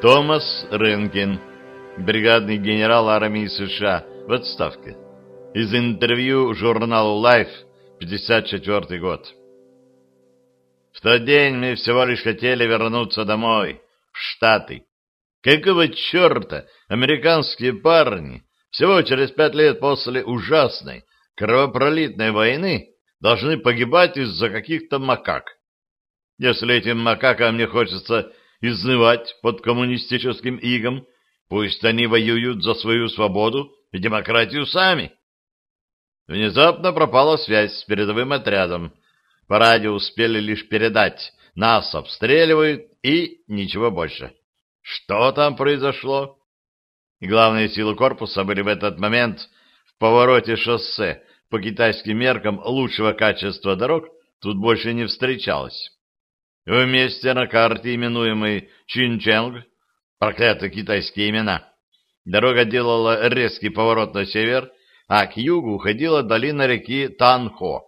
Томас Ренкин, бригадный генерал армии США в отставке. Из интервью журналу Life, 54 год. В тот день мы всего лишь хотели вернуться домой, в Штаты. Какого черта американские парни всего через пять лет после ужасной кровопролитной войны должны погибать из-за каких-то макак? Если этим макакам не хочется изнывать под коммунистическим игом, пусть они воюют за свою свободу и демократию сами. Внезапно пропала связь с передовым отрядом. По радио успели лишь передать «Нас обстреливают» и ничего больше. Что там произошло? Главные силы корпуса были в этот момент в повороте шоссе. По китайским меркам лучшего качества дорог тут больше не встречалось. Вместе на карте, именуемой Чинченг, проклятые китайские имена, дорога делала резкий поворот на север, а к югу уходила долина реки Танхо.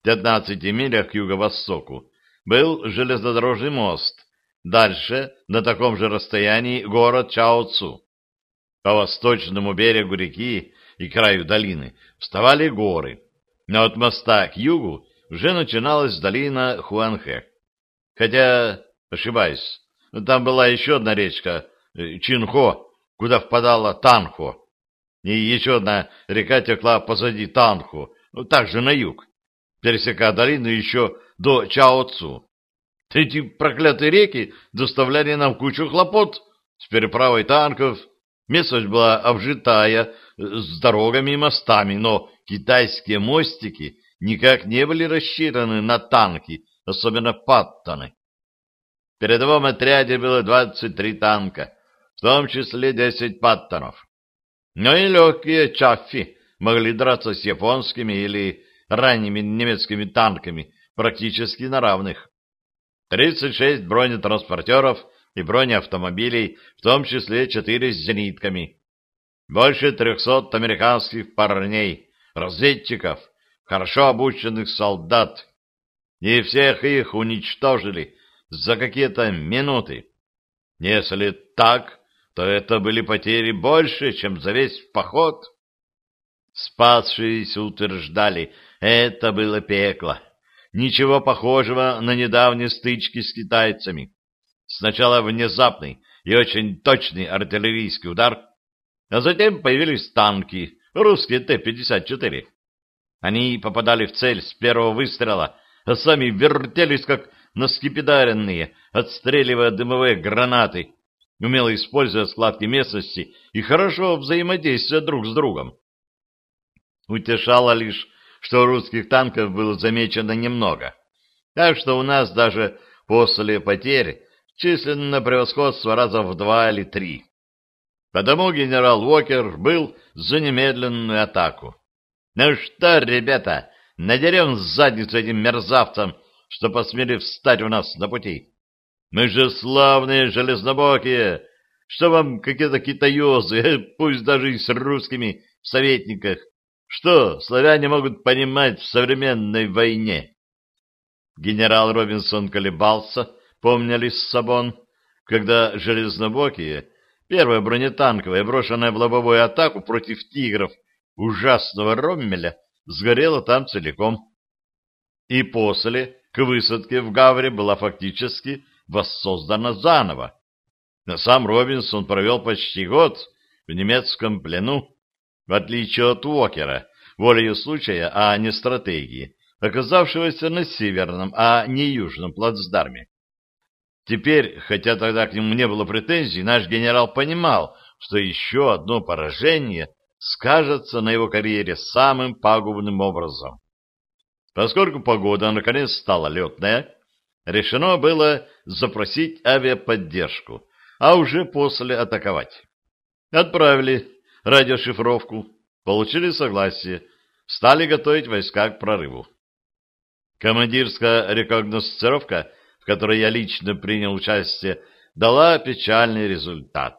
В 15 милях к юго-востоку был железнодорожный мост, дальше, на таком же расстоянии, город Чаоцу. По восточному берегу реки и краю долины вставали горы, но от моста к югу уже начиналась долина Хуанхэ. Хотя, ошибаюсь, там была еще одна речка, э, Чинхо, куда впадала Танхо. И еще одна река текла позади Танхо, ну, также на юг, пересекая долину еще до Чаоцу. Эти проклятые реки доставляли нам кучу хлопот с переправой танков. Местность была обжитая, с дорогами и мостами, но китайские мостики никак не были рассчитаны на танки особенно паттоны. В передовом отряде было 23 танка, в том числе 10 паттонов. Но и легкие чаффи могли драться с японскими или ранними немецкими танками практически на равных. 36 бронетранспортеров и бронеавтомобилей, в том числе 4 с зенитками. Больше 300 американских парней, разведчиков, хорошо обученных солдат, и всех их уничтожили за какие-то минуты. Если так, то это были потери больше, чем за весь поход. Спасшиеся утверждали, это было пекло. Ничего похожего на недавние стычки с китайцами. Сначала внезапный и очень точный артиллерийский удар, а затем появились танки, русские Т-54. Они попадали в цель с первого выстрела, а сами вертелись, как наскипидаренные, отстреливая дымовые гранаты, умело используя складки местности и хорошо взаимодействуя друг с другом. Утешало лишь, что русских танков было замечено немного, так что у нас даже после потерь численное превосходство раза в два или три. Потому генерал Уокер был за немедленную атаку. Ну что, ребята, Надерем задницу этим мерзавцам, что посмели встать у нас на пути. Мы же славные железнобокие, что вам какие-то китаёзы, пусть даже и с русскими в советниках. Что славяне могут понимать в современной войне? Генерал Робинсон колебался, помня Лиссабон, когда железнобокие, первая бронетанковая, брошенная в лобовую атаку против тигров ужасного Роммеля, сгорела там целиком. И после, к высадке в Гавре, была фактически воссоздана заново. Но сам Робинсон провел почти год в немецком плену, в отличие от Уокера, волею случая, а не стратегии, оказавшегося на северном, а не южном плацдарме. Теперь, хотя тогда к нему не было претензий, наш генерал понимал, что еще одно поражение скажется на его карьере самым пагубным образом. Поскольку погода наконец стала летная, решено было запросить авиаподдержку, а уже после атаковать. Отправили радиошифровку, получили согласие, стали готовить войска к прорыву. Командирская рекогносцировка, в которой я лично принял участие, дала печальный результат.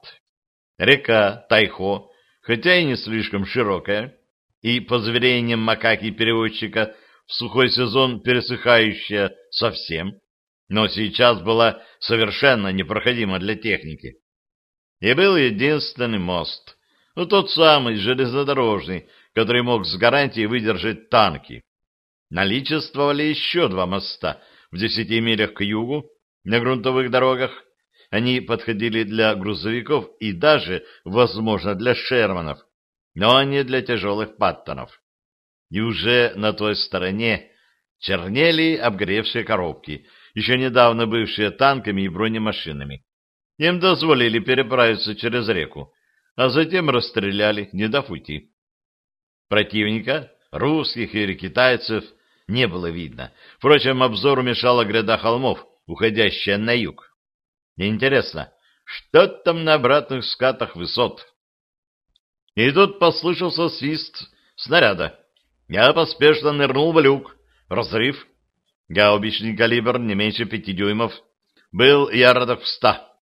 Река Тайхо хотя и не слишком широкая, и, по заверениям макаки-переводчика, в сухой сезон пересыхающая совсем, но сейчас была совершенно непроходима для техники. И был единственный мост, ну тот самый железнодорожный, который мог с гарантией выдержать танки. Наличествовали еще два моста в десяти милях к югу, на грунтовых дорогах. Они подходили для грузовиков и даже, возможно, для шерманов, но не для тяжелых паттонов. И уже на той стороне чернели обгоревшие коробки, еще недавно бывшие танками и бронемашинами. Им дозволили переправиться через реку, а затем расстреляли, не дав уйти. Противника, русских или китайцев, не было видно. Впрочем, обзору мешала гряда холмов, уходящая на юг. Интересно, что там на обратных скатах высот? И тут послышался свист снаряда. Я поспешно нырнул в люк. Разрыв. Гаубичный калибр не меньше пяти дюймов. Был ярдов в ста.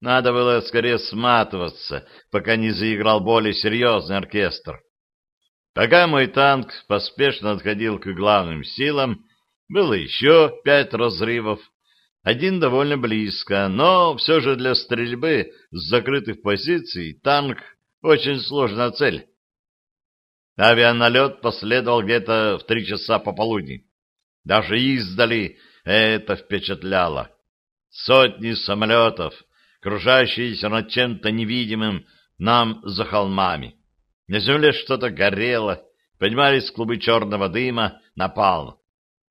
Надо было скорее сматываться, пока не заиграл более серьезный оркестр. Пока мой танк поспешно отходил к главным силам, было еще пять разрывов. Один довольно близко, но все же для стрельбы с закрытых позиций танк очень сложная цель. Авианалет последовал где-то в три часа пополудни. Даже издали это впечатляло. Сотни самолетов, кружащиеся над чем-то невидимым нам за холмами. На земле что-то горело, поднимались клубы черного дыма, напал.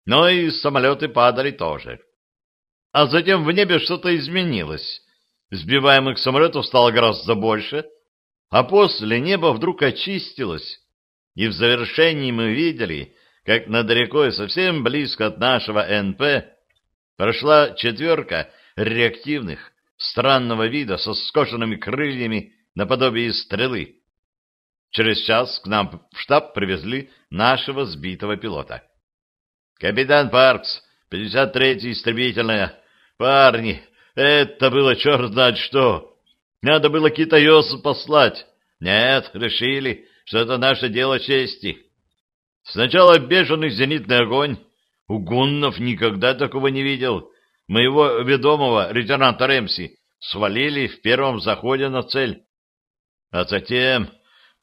Но и самолеты падали тоже. А затем в небе что-то изменилось. Сбиваемых самолетов стало гораздо больше, а после небо вдруг очистилось, и в завершении мы видели, как над рекой совсем близко от нашего НП прошла четверка реактивных, странного вида, со скошенными крыльями наподобие стрелы. Через час к нам в штаб привезли нашего сбитого пилота. «Капитан Паркс, 53-я истребительная. Парни, это было черт знает что. Надо было китаёсу послать. Нет, решили, что это наше дело чести. Сначала бешеный зенитный огонь. У гуннов никогда такого не видел. Моего ведомого, лейтенанта Рэмси, свалили в первом заходе на цель. А затем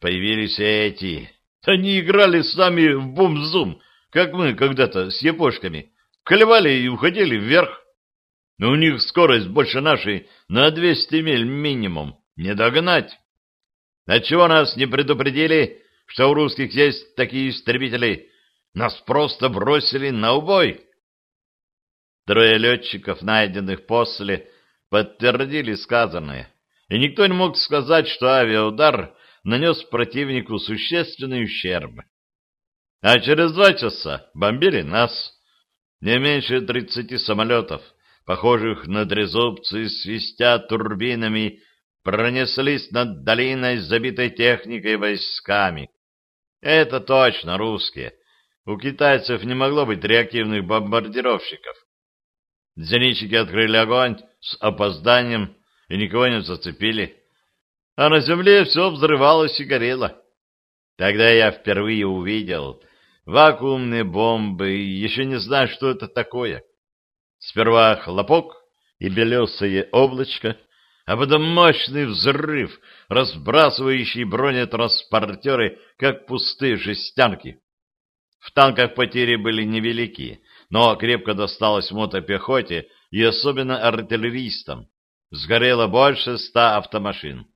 появились эти. Они играли с нами в бум-зум, как мы когда-то с япошками. Колевали и уходили вверх. Но у них скорость больше нашей на 200 миль минимум. Не догнать. Отчего нас не предупредили, что у русских есть такие истребители? Нас просто бросили на убой. Трое летчиков, найденных после, подтвердили сказанное. И никто не мог сказать, что авиаудар нанес противнику существенный ущерб. А через два часа бомбили нас. Не меньше тридцати самолетов, похожих на трезубцы, свистя турбинами, пронеслись над долиной, забитой техникой войсками. Это точно русские. У китайцев не могло быть реактивных бомбардировщиков. Зенитчики открыли огонь с опозданием и никого не зацепили а на земле все взрывалось и горело. Тогда я впервые увидел вакуумные бомбы и еще не знаю, что это такое. Сперва хлопок и белесое облачко, а потом мощный взрыв, разбрасывающий бронетранспортеры, как пустые жестянки. В танках потери были невелики, но крепко досталось мотопехоте и особенно артиллеристам. Сгорело больше ста автомашин.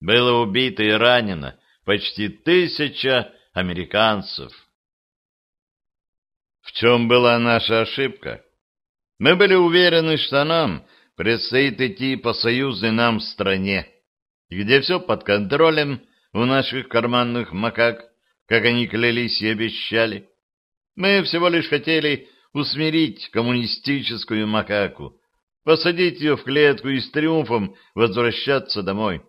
Было убито и ранено почти тысяча американцев. В чем была наша ошибка? Мы были уверены, что нам предстоит идти по союзной нам стране, где все под контролем у наших карманных макак, как они клялись и обещали. Мы всего лишь хотели усмирить коммунистическую макаку, посадить ее в клетку и с триумфом возвращаться домой.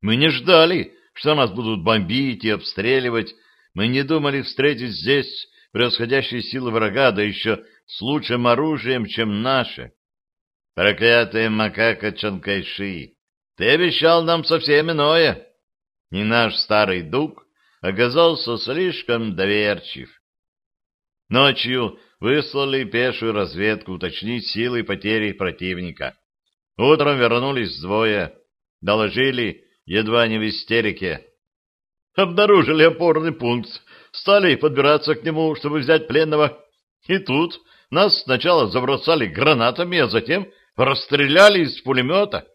Мы не ждали, что нас будут бомбить и обстреливать. Мы не думали встретить здесь превосходящие силы врага, да еще с лучшим оружием, чем наше. Проклятая макака Чанкайши, ты обещал нам совсем иное. И наш старый дух оказался слишком доверчив. Ночью выслали пешую разведку уточнить силы и потери противника. Утром вернулись двое. Доложили, едва не в истерике. Обнаружили опорный пункт, стали подбираться к нему, чтобы взять пленного. И тут нас сначала забросали гранатами, а затем расстреляли из пулемета.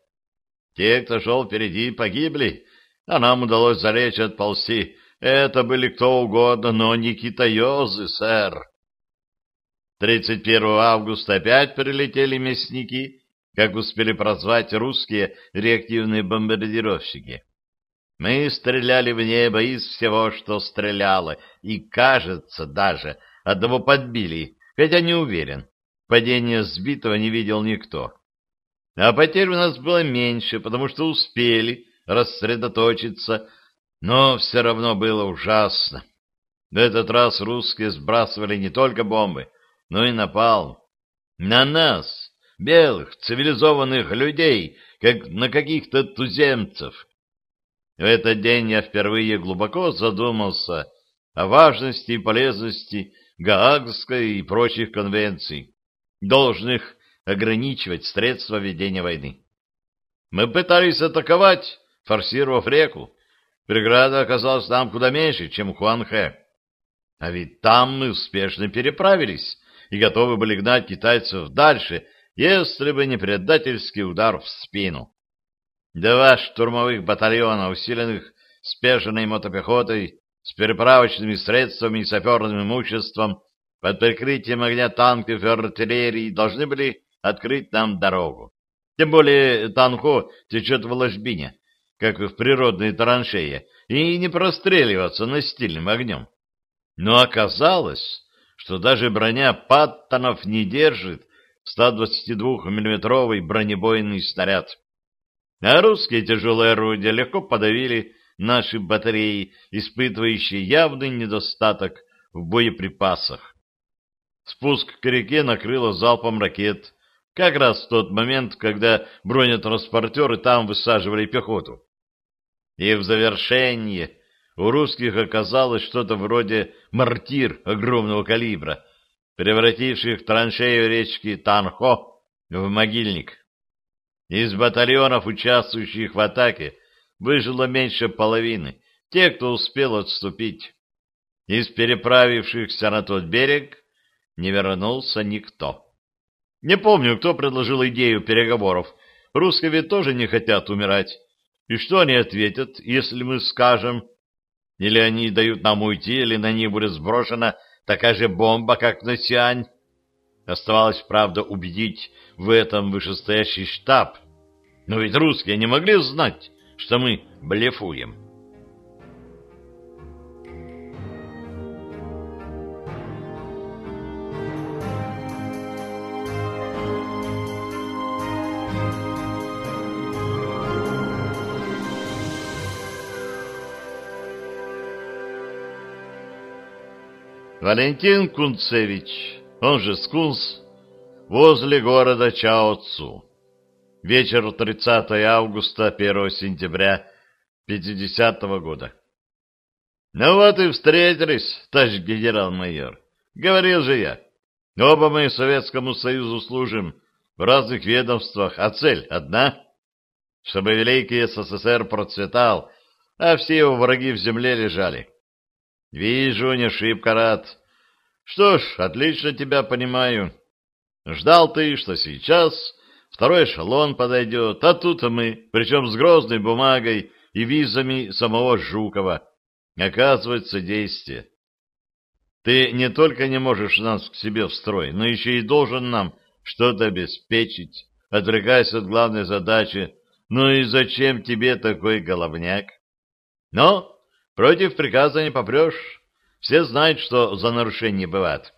Те, кто шел впереди, погибли, а нам удалось залечь отползти. Это были кто угодно, но не китаёзы, сэр. 31 августа опять прилетели мясники, как успели прозвать русские реактивные бомбардировщики. Мы стреляли в небо из всего, что стреляло, и, кажется, даже одного подбили, хотя не уверен. Падение сбитого не видел никто. А потерь у нас было меньше, потому что успели рассредоточиться, но все равно было ужасно. В этот раз русские сбрасывали не только бомбы, но и напал. На нас, белых, цивилизованных людей, как на каких-то туземцев. В этот день я впервые глубоко задумался о важности и полезности Гаагской и прочих конвенций, должных ограничивать средства ведения войны. Мы пытались атаковать, форсировав реку. Преграда оказалась там куда меньше, чем Хуанхэ. А ведь там мы успешно переправились и готовы были гнать китайцев дальше, если бы не предательский удар в спину. Два штурмовых батальона, усиленных спешенной мотопехотой, с переправочными средствами и саперным имуществом, под прикрытием огня танков и артиллерии должны были открыть нам дорогу. Тем более Танхо течет в ложбине, как в природной траншее, и не простреливаться настильным огнем. Но оказалось, что даже броня Паттонов не держит 122-миллиметровый бронебойный снаряд. А русские тяжелые орудия легко подавили наши батареи, испытывающие явный недостаток в боеприпасах. Спуск к реке накрыло залпом ракет, как раз в тот момент, когда бронетранспортеры там высаживали пехоту. И в завершение у русских оказалось что-то вроде мортир огромного калибра, превративших траншею речки Танхо в могильник. Из батальонов, участвующих в атаке, выжило меньше половины, те, кто успел отступить. Из переправившихся на тот берег не вернулся никто. Не помню, кто предложил идею переговоров. Русские ведь тоже не хотят умирать. И что они ответят, если мы скажем, или они дают нам уйти, или на них будет сброшена такая же бомба, как на Сиань. Оставалось, правда, убедить в этом вышестоящий штаб. Но ведь русские не могли знать, что мы блефуем. Валентин Кунцевич, он же Скунс, возле города Чаоцу. Вечер 30 августа, 1 сентября 50 -го года. Ну вот и встретились, товарищ генерал-майор. Говорил же я. Оба мы Советскому Союзу служим в разных ведомствах, а цель одна — чтобы Великий СССР процветал, а все его враги в земле лежали. Вижу, не шибко рад. Что ж, отлично тебя понимаю. Ждал ты, что сейчас второй эшелон подойдет, а тут мы, причем с грозной бумагой и визами самого Жукова. Оказывается, действие. Ты не только не можешь нас к себе в строй, но еще и должен нам что-то обеспечить, отрекаясь от главной задачи. Ну и зачем тебе такой головняк? Но Против приказа не попрешь. Все знают, что за нарушение бывает.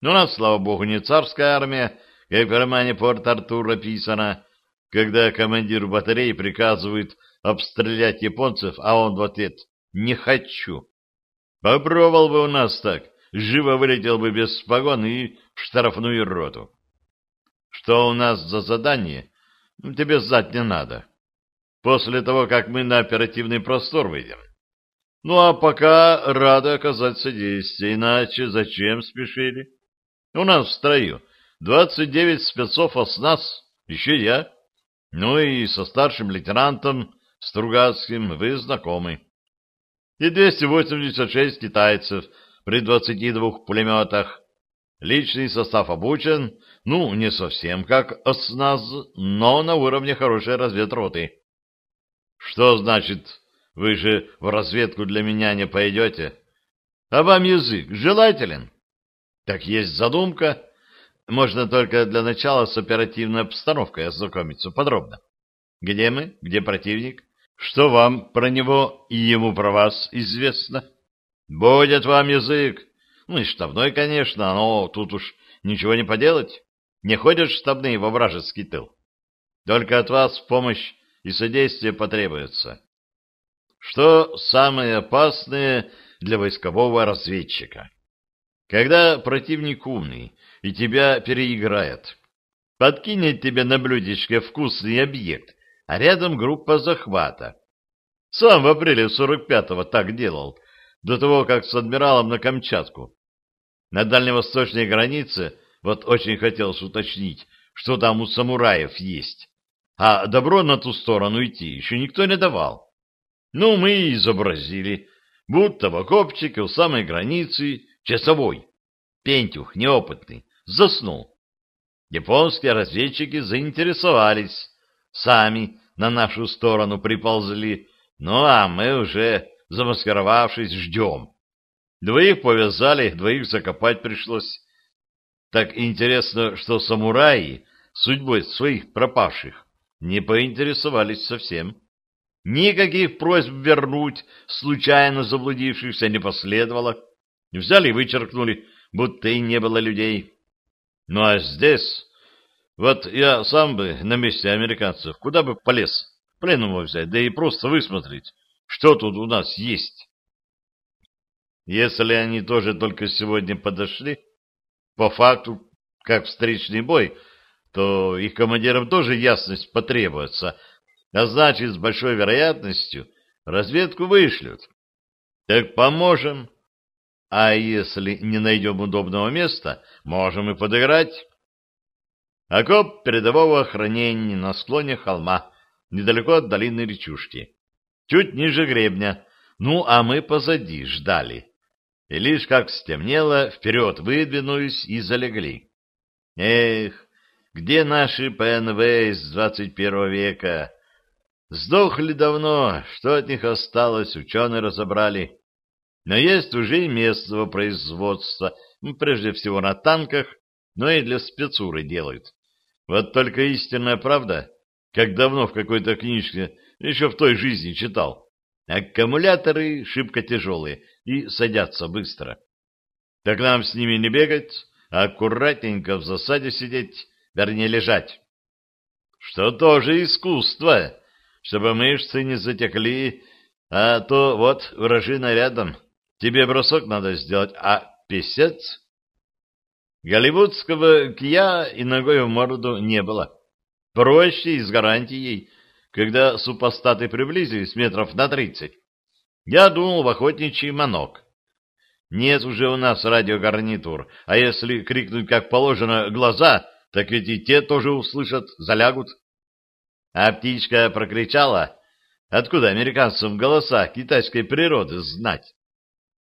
Но у нас, слава богу, не царская армия, как в романе Порт-Артур описано, когда командир батареи приказывает обстрелять японцев, а он в ответ «не хочу». Попробовал бы у нас так, живо вылетел бы без погон и в штрафную роту. Что у нас за задание, ну, тебе знать не надо. После того, как мы на оперативный простор выйдем, ну, а пока рады оказать содействие, иначе зачем спешили? У нас в строю двадцать девять спецов, а с нас еще я. Ну и со старшим лейтенантом Стругацким вы знакомы. И 286 китайцев при 22 пулеметах. Личный состав обучен, ну, не совсем как ОСНАЗ, но на уровне хорошей разведроты. Что значит, вы же в разведку для меня не пойдете? А вам язык желателен? Так есть задумка. Можно только для начала с оперативной обстановкой ознакомиться подробно. Где мы? Где противник? Что вам про него и ему про вас известно? Будет вам язык. Ну и штабной, конечно, но тут уж ничего не поделать. Не ходят штабные во вражеский тыл. Только от вас помощь и содействие потребуется. Что самое опасное для войскового разведчика? Когда противник умный и тебя переиграет, подкинет тебе на блюдечке вкусный объект, а рядом группа захвата. Сам в апреле 45-го так делал, до того, как с адмиралом на Камчатку. На дальневосточной границе вот очень хотелось уточнить, что там у самураев есть. А добро на ту сторону идти еще никто не давал. Ну, мы и изобразили, будто в окопчике у самой границы часовой, пентюх неопытный, заснул. Японские разведчики заинтересовались, сами на нашу сторону приползли, ну а мы уже, замаскировавшись, ждем. Двоих повязали, двоих закопать пришлось. Так интересно, что самураи судьбой своих пропавших не поинтересовались совсем. Никаких просьб вернуть случайно заблудившихся не последовало. Взяли и вычеркнули, будто и не было людей. Ну а здесь... Вот я сам бы на месте американцев куда бы полез пленного взять, да и просто высмотреть, что тут у нас есть. Если они тоже только сегодня подошли, по факту, как встречный бой, то их командирам тоже ясность потребуется, а значит, с большой вероятностью разведку вышлют. Так поможем. А если не найдем удобного места, можем и подыграть. Окоп передового охранения на склоне холма, недалеко от долины речушки. Чуть ниже гребня. Ну, а мы позади ждали и лишь как стемнело, вперед выдвинулись и залегли. Эх, где наши ПНВ из двадцать первого века? Сдохли давно, что от них осталось, ученые разобрали. Но есть уже и местного производства, прежде всего на танках, но и для спецуры делают. Вот только истинная правда, как давно в какой-то книжке, еще в той жизни читал, аккумуляторы шибко тяжелые, и садятся быстро. Так нам с ними не бегать, а аккуратненько в засаде сидеть, вернее лежать. Что тоже искусство, чтобы мышцы не затекли, а то вот вражина рядом, тебе бросок надо сделать, а писец... Голливудского кия и ногой в морду не было. Проще и с гарантией, когда супостаты приблизились метров на тридцать, я думал в охотничий манок. Нет уже у нас радиогарнитур, а если крикнуть как положено «глаза», так ведь и те тоже услышат, залягут. А птичка прокричала, откуда американцам голоса китайской природы знать?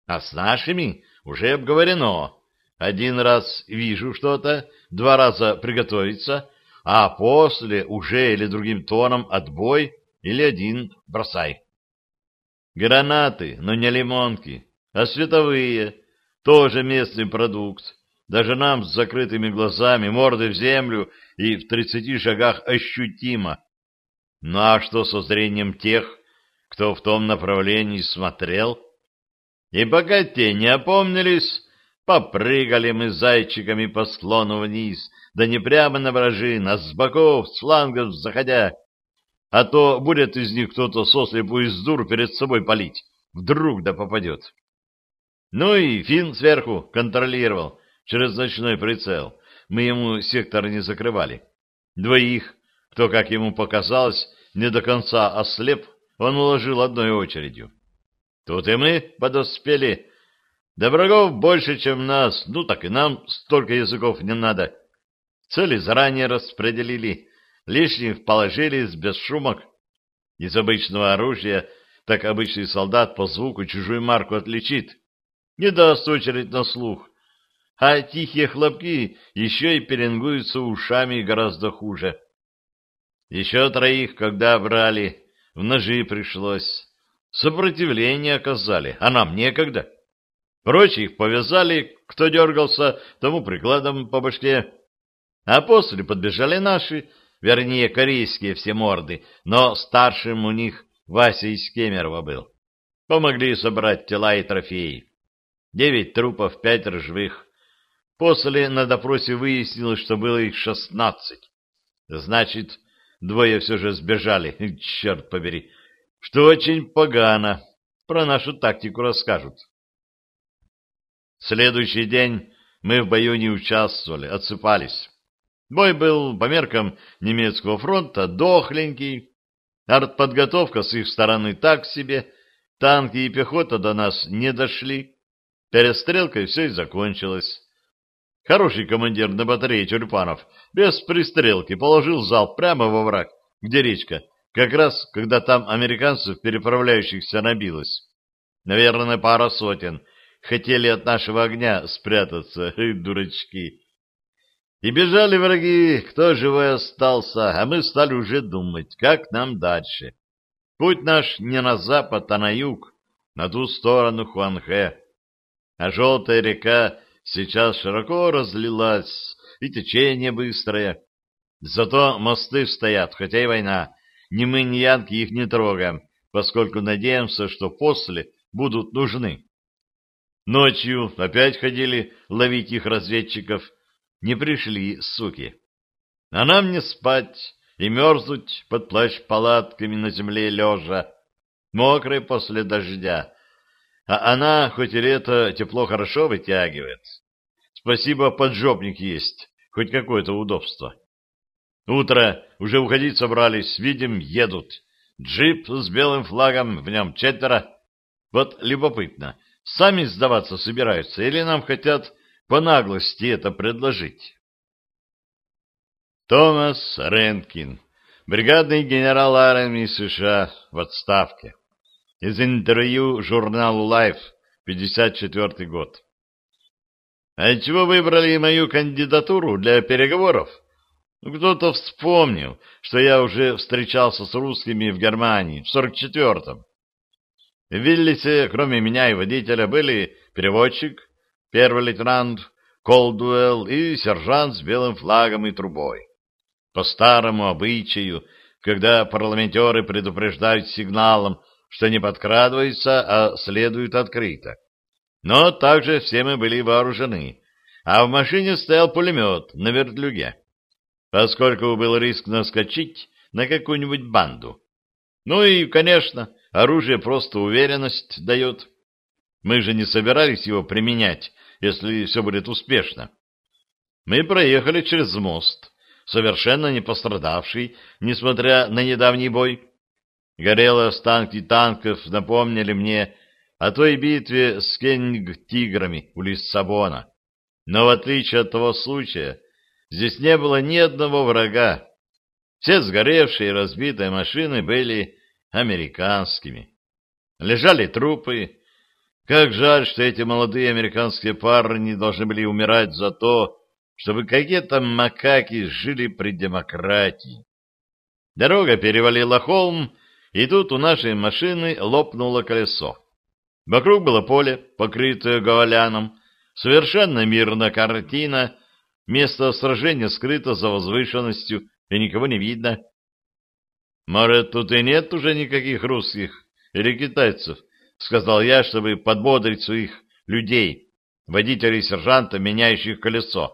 А с нашими уже обговорено. Один раз вижу что-то, два раза приготовиться, а после уже или другим тоном отбой, или один бросай. Гранаты, но не лимонки, а световые, тоже местный продукт. Даже нам с закрытыми глазами, мордой в землю и в тридцати шагах ощутимо. Ну а что со зрением тех, кто в том направлении смотрел? И пока те не опомнились, попрыгали мы зайчиками по склону вниз, да не прямо на вражин, а с боков, с флангов заходя, а то будет из них кто-то сослепу из дур перед собой палить. Вдруг да попадет. Ну и Финн сверху контролировал через ночной прицел. Мы ему сектор не закрывали. Двоих, кто, как ему показалось, не до конца ослеп, он уложил одной очередью. Тут и мы подоспели. Да врагов больше, чем нас, ну так и нам столько языков не надо. Цели заранее распределили, лишних положили без шумок. Из обычного оружия так обычный солдат по звуку чужую марку отличит. Не даст очередь на слух. А тихие хлопки еще и пеленгуются ушами гораздо хуже. Еще троих, когда брали, в ножи пришлось. Сопротивление оказали, а нам некогда. Прочих повязали, кто дергался, тому прикладом по башке. А после подбежали наши, вернее, корейские все морды, но старшим у них Вася из Кемерово был. Помогли собрать тела и трофеи. Девять трупов, пять живых. После на допросе выяснилось, что было их шестнадцать. Значит, двое все же сбежали, черт побери, что очень погано. Про нашу тактику расскажут. Следующий день мы в бою не участвовали, отсыпались. Бой был по меркам немецкого фронта дохленький. Артподготовка с их стороны так себе. Танки и пехота до нас не дошли. Перестрелкой все и закончилось. Хороший командир на батарее Тюльпанов без пристрелки положил залп прямо во враг, где речка, как раз когда там американцев, переправляющихся, набилось. Наверное, пара сотен. Хотели от нашего огня спрятаться, дурачки. И бежали враги, кто живой остался, а мы стали уже думать, как нам дальше. Путь наш не на запад, а на юг, на ту сторону Хуанхэ. А желтая река сейчас широко разлилась, и течение быстрое. Зато мосты стоят, хотя и война. Ни мы, ни янки их не трогаем, поскольку надеемся, что после будут нужны. Ночью опять ходили ловить их разведчиков. Не пришли, суки. А нам не спать и мерзнуть под плащ-палатками на земле лежа, мокрой после дождя. А она, хоть и лето, тепло хорошо вытягивает. Спасибо, поджопник есть, хоть какое-то удобство. Утро, уже уходить собрались, видим, едут. Джип с белым флагом, в нем четверо. Вот любопытно, сами сдаваться собираются или нам хотят по наглости это предложить? Томас Ренкин, бригадный генерал армии США в отставке. Из интервью журналу Life, 54 год. А чего выбрали мою кандидатуру для переговоров? Кто-то вспомнил, что я уже встречался с русскими в Германии в 44-м. В Виллисе, кроме меня и водителя, были переводчик, первый лейтенант Колдуэлл и сержант с белым флагом и трубой. По старому обычаю, когда парламентеры предупреждают сигналом, что не подкрадываются, а следуют открыто. Но также все мы были вооружены, а в машине стоял пулемет на вертлюге, поскольку был риск наскочить на какую-нибудь банду. Ну и, конечно, Оружие просто уверенность дает. Мы же не собирались его применять, если все будет успешно. Мы проехали через мост, совершенно не пострадавший, несмотря на недавний бой. Горелые останки танков напомнили мне о той битве с Кенниг-тиграми у Лиссабона. Но в отличие от того случая, здесь не было ни одного врага. Все сгоревшие и разбитые машины были американскими. Лежали трупы. Как жаль, что эти молодые американские парни должны были умирать за то, чтобы какие-то макаки жили при демократии. Дорога перевалила холм, и тут у нашей машины лопнуло колесо. Вокруг было поле, покрытое говоляном, совершенно мирная картина, место сражения скрыто за возвышенностью, и никого не видно. «Может, тут и нет уже никаких русских или китайцев?» — сказал я, чтобы подбодрить своих людей, водителей и сержанта, меняющих колесо.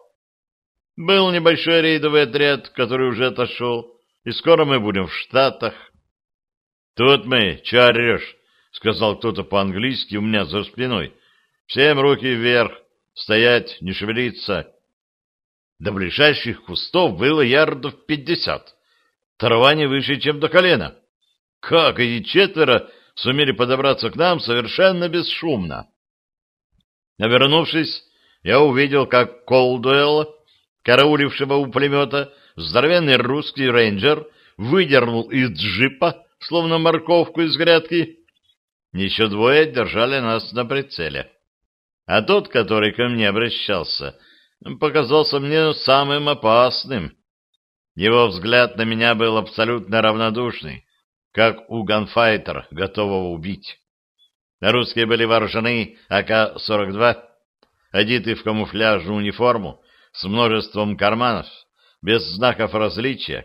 «Был небольшой рейдовый отряд, который уже отошел, и скоро мы будем в Штатах». «Тут мы, че орешь?» — сказал кто-то по-английски у меня за спиной. «Всем руки вверх, стоять, не шевелиться». До ближайших кустов было ярдов пятьдесят. Трава не выше, чем до колена. Как эти четверо сумели подобраться к нам совершенно бесшумно? Навернувшись, я увидел, как Колдуэлл, караулившего у пулемета, здоровенный русский рейнджер выдернул из джипа, словно морковку из грядки. Еще двое держали нас на прицеле. А тот, который ко мне обращался, показался мне самым опасным. Его взгляд на меня был абсолютно равнодушный, как у ганфайтера, готового убить. Русские были вооружены АК-42, одеты в камуфляжную униформу с множеством карманов, без знаков различия.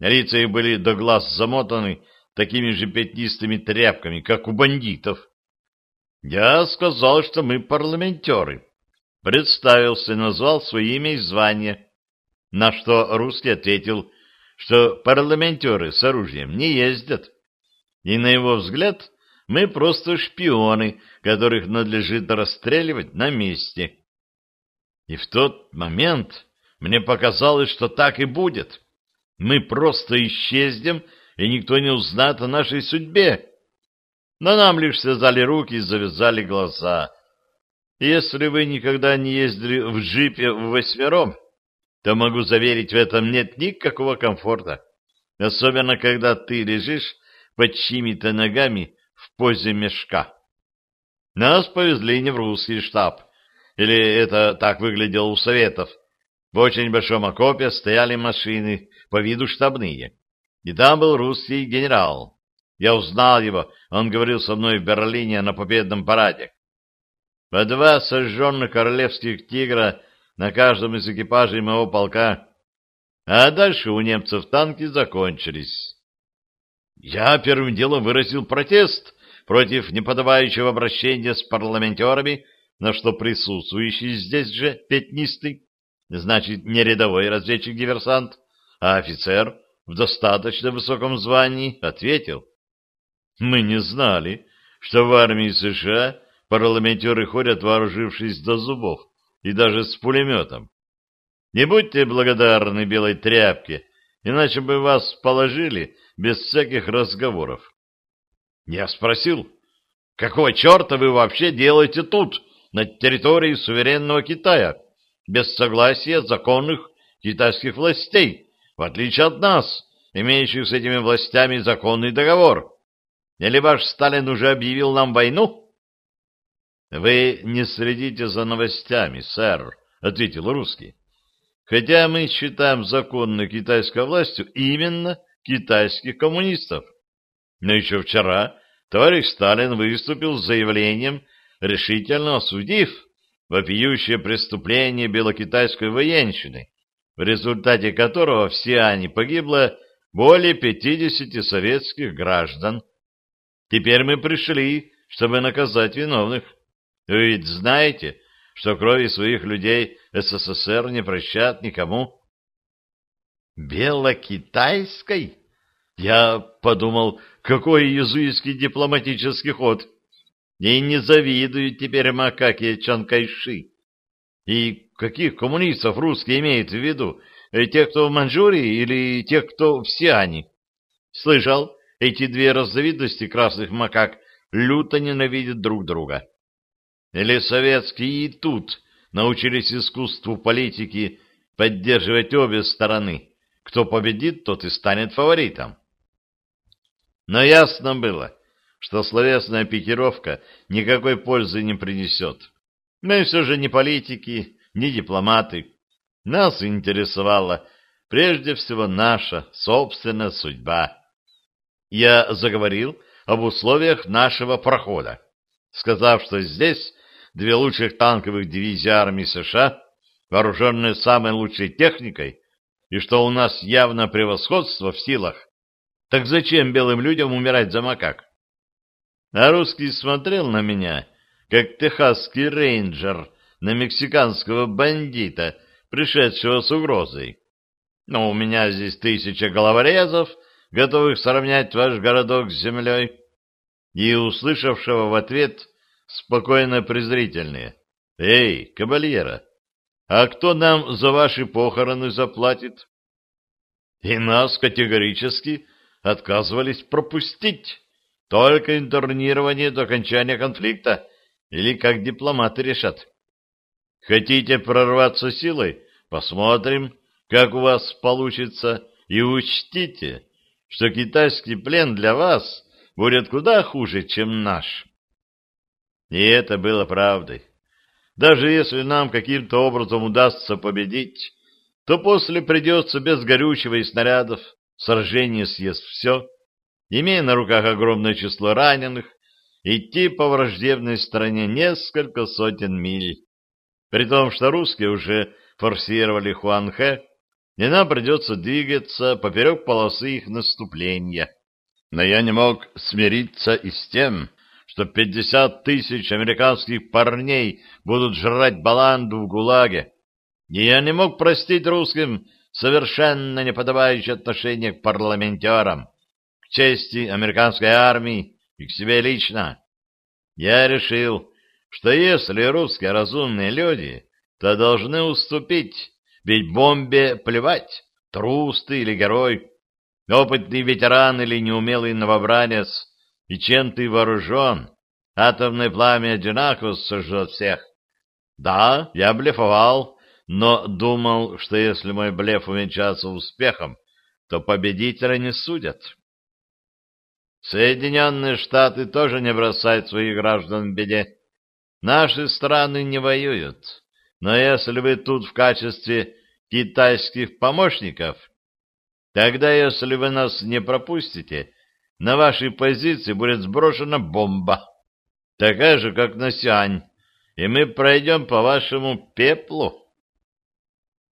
Лица их были до глаз замотаны такими же пятнистыми тряпками, как у бандитов. Я сказал, что мы парламентеры. Представился назвал свое имя и звание. На что русский ответил, что парламентеры с оружием не ездят. И на его взгляд мы просто шпионы, которых надлежит расстреливать на месте. И в тот момент мне показалось, что так и будет. Мы просто исчезнем, и никто не узнает о нашей судьбе. Но нам лишь связали руки и завязали глаза. Если вы никогда не ездили в джипе восьмером, то могу заверить, в этом нет никакого комфорта. Особенно, когда ты лежишь под чьими-то ногами в позе мешка. Нас повезли не в русский штаб, или это так выглядело у Советов. В очень большом окопе стояли машины, по виду штабные. И там был русский генерал. Я узнал его, он говорил со мной в Берлине на победном параде. По два сожженных королевских тигра на каждом из экипажей моего полка, а дальше у немцев танки закончились. Я первым делом выразил протест против неподобающего обращения с парламентерами на что присутствующий здесь же пятнистый, значит, не рядовой разведчик-диверсант, а офицер в достаточно высоком звании, ответил. Мы не знали, что в армии США парламентеры ходят, вооружившись до зубов, и даже с пулеметом. Не будьте благодарны белой тряпке, иначе бы вас положили без всяких разговоров. Я спросил, какого черта вы вообще делаете тут? на территории суверенного Китая, без согласия законных китайских властей, в отличие от нас, имеющих с этими властями законный договор. Или ваш Сталин уже объявил нам войну? — Вы не следите за новостями, сэр, — ответил русский. Хотя мы считаем законной китайской властью именно китайских коммунистов. Но еще вчера товарищ Сталин выступил с заявлением решительно осудив вопиющее преступление белокитайской военщины, в результате которого в Сиане погибло более 50 советских граждан. Теперь мы пришли, чтобы наказать виновных. Вы ведь знаете, что крови своих людей СССР не прощат никому. Белокитайской? Я подумал, какой иезуитский дипломатический ход. И не завидуют теперь макаке Чанкайши. И каких коммунистов русские имеют в виду? Э, тех, кто в Манчжурии или тех, кто в Сиане? Слышал, эти две разновидности красных макак люто ненавидят друг друга. Или советские и тут научились искусству политики поддерживать обе стороны. Кто победит, тот и станет фаворитом. Но ясно было, что словесная пикировка никакой пользы не принесет. Мы все же не политики, не дипломаты. Нас интересовала прежде всего наша собственная судьба. Я заговорил об условиях нашего прохода, сказав, что здесь две лучших танковых дивизии армии США, вооруженные самой лучшей техникой, и что у нас явно превосходство в силах. Так зачем белым людям умирать за макак? А русский смотрел на меня, как техасский рейнджер на мексиканского бандита, пришедшего с угрозой. Но у меня здесь тысяча головорезов, готовых сравнять ваш городок с землей. И услышавшего в ответ спокойно презрительные. «Эй, кабальера, а кто нам за ваши похороны заплатит?» И нас категорически отказывались пропустить. Только интернирование до окончания конфликта или как дипломаты решат. Хотите прорваться силой? Посмотрим. как у вас получится, и учтите, что китайский плен для вас будет куда хуже, чем наш. И это было правдой. Даже если нам каким-то образом удастся победить, то после придется без горючего и снарядов сражение съест все, имея на руках огромное число раненых, идти по враждебной стороне несколько сотен миль. При том, что русские уже форсировали Хуанхэ, и нам придется двигаться поперек полосы их наступления. Но я не мог смириться и с тем, что пятьдесят тысяч американских парней будут жрать баланду в ГУЛАГе, и я не мог простить русским совершенно неподобающее отношение к парламентерам, к чести американской армии и к себе лично. Я решил, что если русские разумные люди, то должны уступить, ведь бомбе плевать, трус ты или герой, опытный ветеран или неумелый новобранец, и чем ты вооружен, атомное пламя одинаково сожжет всех. Да, я блефовал, но думал, что если мой блеф увенчается успехом, то победителя не судят. Соединенные Штаты тоже не бросают своих граждан в беде. Наши страны не воюют, но если вы тут в качестве китайских помощников, тогда, если вы нас не пропустите, на вашей позиции будет сброшена бомба, такая же, как на Сиань, и мы пройдем по вашему пеплу.